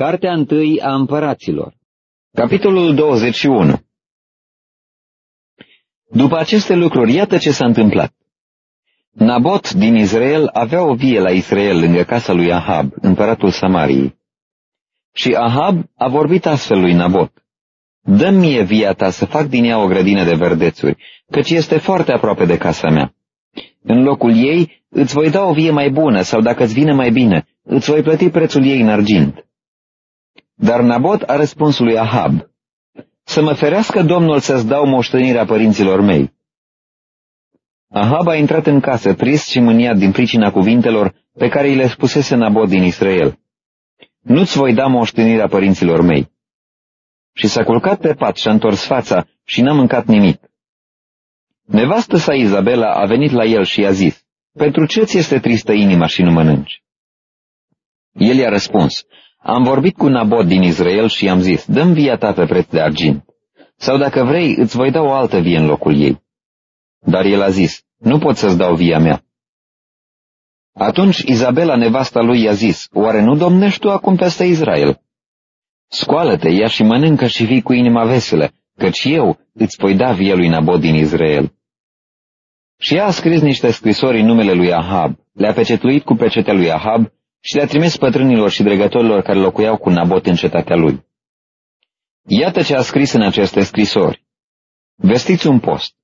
Cartea întâi a împăraților Capitolul 21 După aceste lucruri, iată ce s-a întâmplat. Nabot din Israel avea o vie la Israel lângă casa lui Ahab, împăratul Samariei. Și Ahab a vorbit astfel lui Nabot. Dă-mi mie via ta să fac din ea o grădină de verdețuri, căci este foarte aproape de casa mea. În locul ei îți voi da o vie mai bună sau dacă îți vine mai bine, îți voi plăti prețul ei în argint. Dar Nabot a răspuns lui Ahab, Să mă ferească Domnul să-ți dau moștenirea părinților mei. Ahab a intrat în casă, trist și mâniat din pricina cuvintelor pe care îi le spusese Nabot din Israel. Nu-ți voi da moștenirea părinților mei. Și s-a culcat pe pat și-a întors fața și n-a mâncat nimic. Nevastă sa Izabela a venit la el și i-a zis, Pentru ce ți este tristă inima și nu mănânci? El i-a răspuns, Am vorbit cu Nabot din Israel și i-am zis, Dăm via ta pe preț de argint. Sau dacă vrei, îți voi da o altă vie în locul ei. Dar el a zis, Nu pot să-ți dau via mea. Atunci Izabela, nevasta lui, i-a zis, Oare nu domnești tu acum peste Israel? Scoală-te, ia și mănâncă și vii cu inima veselă, căci eu îți voi da via lui Nabot din Israel. Și ea a scris niște scrisori în numele lui Ahab, le-a pecetluit cu pecetea lui Ahab și le-a trimis pătrânilor și dregătorilor care locuiau cu Nabot în cetatea lui. Iată ce a scris în aceste scrisori. Vestiți un post.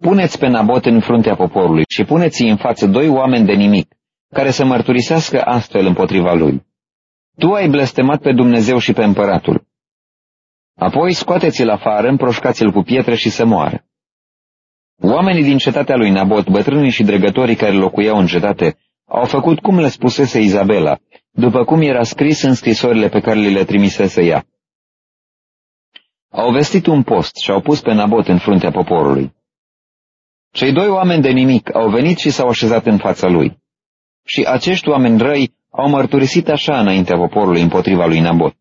Puneți pe Nabot în fruntea poporului și puneți în față doi oameni de nimic, care să mărturisească astfel împotriva lui. Tu ai blestemat pe Dumnezeu și pe împăratul. Apoi scoateți-l afară, împroșcați-l cu pietre și să moară. Oamenii din cetatea lui Nabot, bătrânii și dregătorii care locuiau în cetate, au făcut cum le spusese Izabela, după cum era scris în scrisorile pe care li le trimisese ea. Au vestit un post și au pus pe Nabot în fruntea poporului. Cei doi oameni de nimic au venit și s-au așezat în fața lui. Și acești oameni răi au mărturisit așa înaintea poporului împotriva lui Nabot.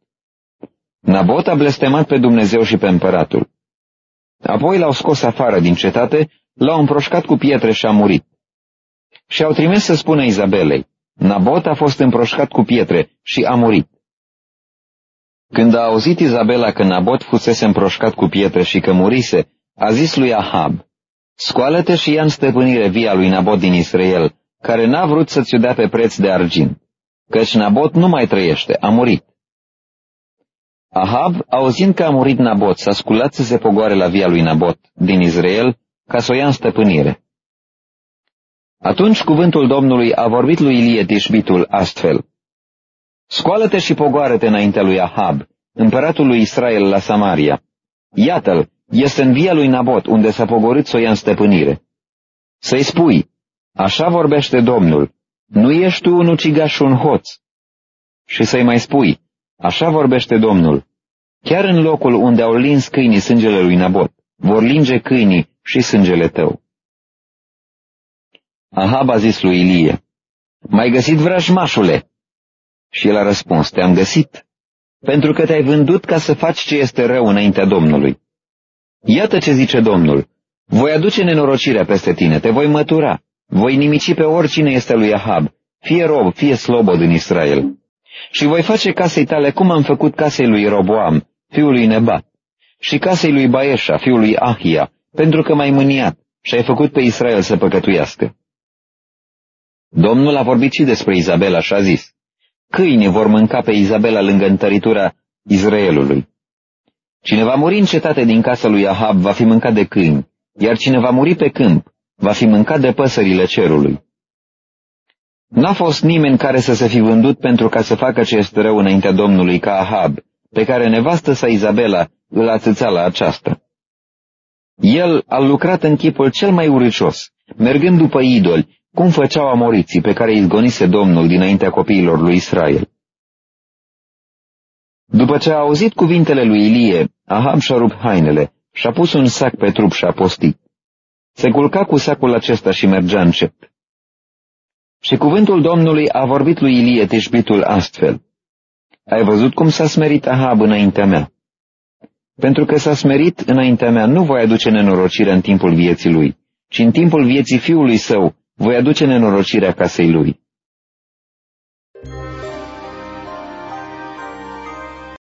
Nabot a blestemat pe Dumnezeu și pe împăratul. Apoi l-au scos afară din cetate, l-au împroșcat cu pietre și a murit. Și au trimis să spună Izabelei, Nabot a fost împroșcat cu pietre și a murit. Când a auzit Izabela că Nabot fusese împroșcat cu pietre și că murise, a zis lui Ahab, Scoală-te și ia în stăpânire via lui Nabot din Israel, care n-a vrut să-ți dea pe preț de argint, căci Nabot nu mai trăiește, a murit. Ahab, auzind că a murit Nabot, s-a sculat să se pogoare la via lui Nabot din Israel ca să o ia în stăpânire. Atunci cuvântul Domnului a vorbit lui Ilie Tishbitul astfel. Scoală-te și pogoară-te înaintea lui Ahab, împăratul lui Israel la Samaria. Iată-l, este în via lui Nabot, unde s-a pogorât să o ia în stăpânire. Să-i spui, așa vorbește Domnul, nu ești tu un ucigaș și un hoț. Și să-i mai spui, Așa vorbește Domnul. Chiar în locul unde au lins câinii sângele lui Nabot, vor linge câinii și sângele tău. Ahab a zis lui Ilie, M-ai găsit vrăjmașule? Și el a răspuns, Te-am găsit, pentru că te-ai vândut ca să faci ce este rău înaintea Domnului. Iată ce zice Domnul, voi aduce nenorocirea peste tine, te voi mătura, voi nimici pe oricine este lui Ahab, fie rob, fie slobod în Israel. Și voi face casei tale cum am făcut casei lui Roboam, fiul lui Nebat, și casei lui Baeșa, fiul lui Ahia, pentru că m-ai mâniat și ai făcut pe Israel să păcătuiască. Domnul a vorbit și despre Izabela și a zis, Câinii vor mânca pe Izabela lângă întăritura Israelului. Cine va muri în cetate din casa lui Ahab va fi mâncat de câini, iar cine va muri pe câmp va fi mâncat de păsările cerului. N-a fost nimeni care să se fi vândut pentru ca să facă ce este rău înaintea Domnului ca Ahab, pe care nevastă sa Izabela îl atâțea la aceasta. El a lucrat în chipul cel mai uricios, mergând după idoli, cum făceau amoriții pe care îi izgonise Domnul dinaintea copiilor lui Israel. După ce a auzit cuvintele lui Ilie, Ahab și-a rupt hainele și-a pus un sac pe trup și a postit. Se culca cu sacul acesta și mergea încet. Și cuvântul Domnului a vorbit lui Ilie Tișbitul astfel. Ai văzut cum s-a smerit Ahab înaintea mea? Pentru că s-a smerit înaintea mea, nu voi aduce nenorocire în timpul vieții lui, ci în timpul vieții fiului său voi aduce nenorocirea casei lui.